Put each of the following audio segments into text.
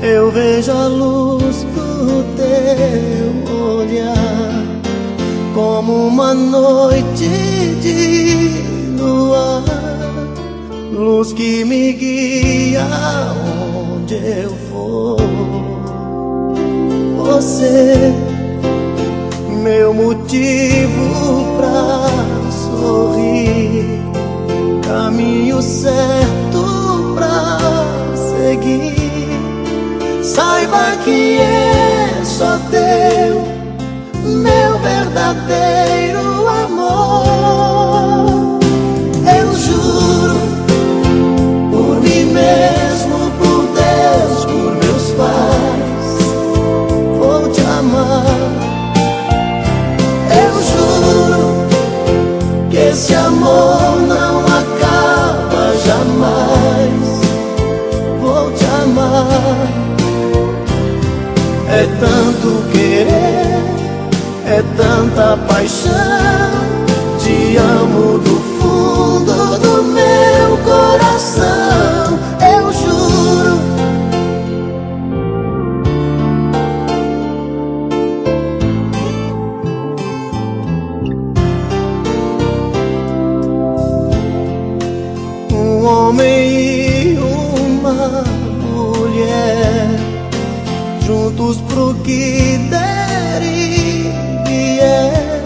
Eu vejo a luz do teu olhar como uma noite de luar, luz que me guia onde eu for. Você, meu motivo pra sorrir, caminho certo. Que é só teu, meu verdadeiro querer, é tanta paixão. Te amo do fundo do meu coração. Eu juro. Um homem juntos pro que der e vier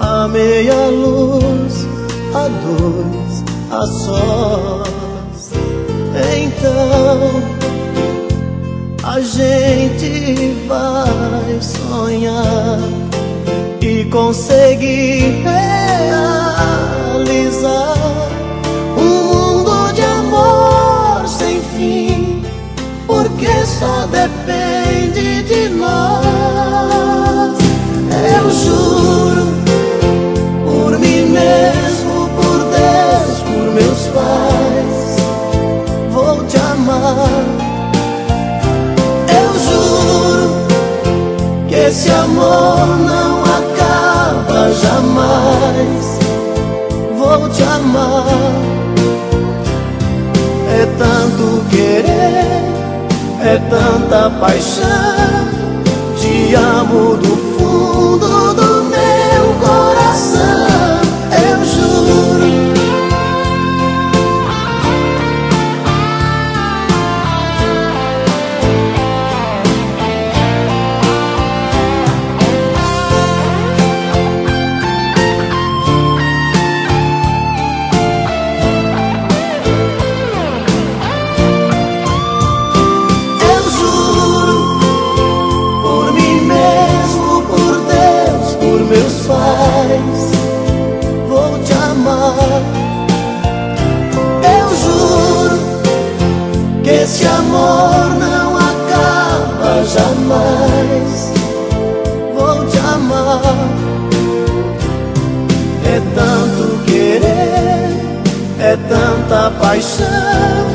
a meia luz, a dois, a sós. Então a gente vai sonhar e conseguir realizar só depende amar. Eu juro que esse amor não acaba jamais. Vou te amar. É tanto querer, é tanta paixão. Te amo do fundo do amar. Eu juro que esse amor não acaba jamais. Vou te amar. É tanto querer, é tanta paixão.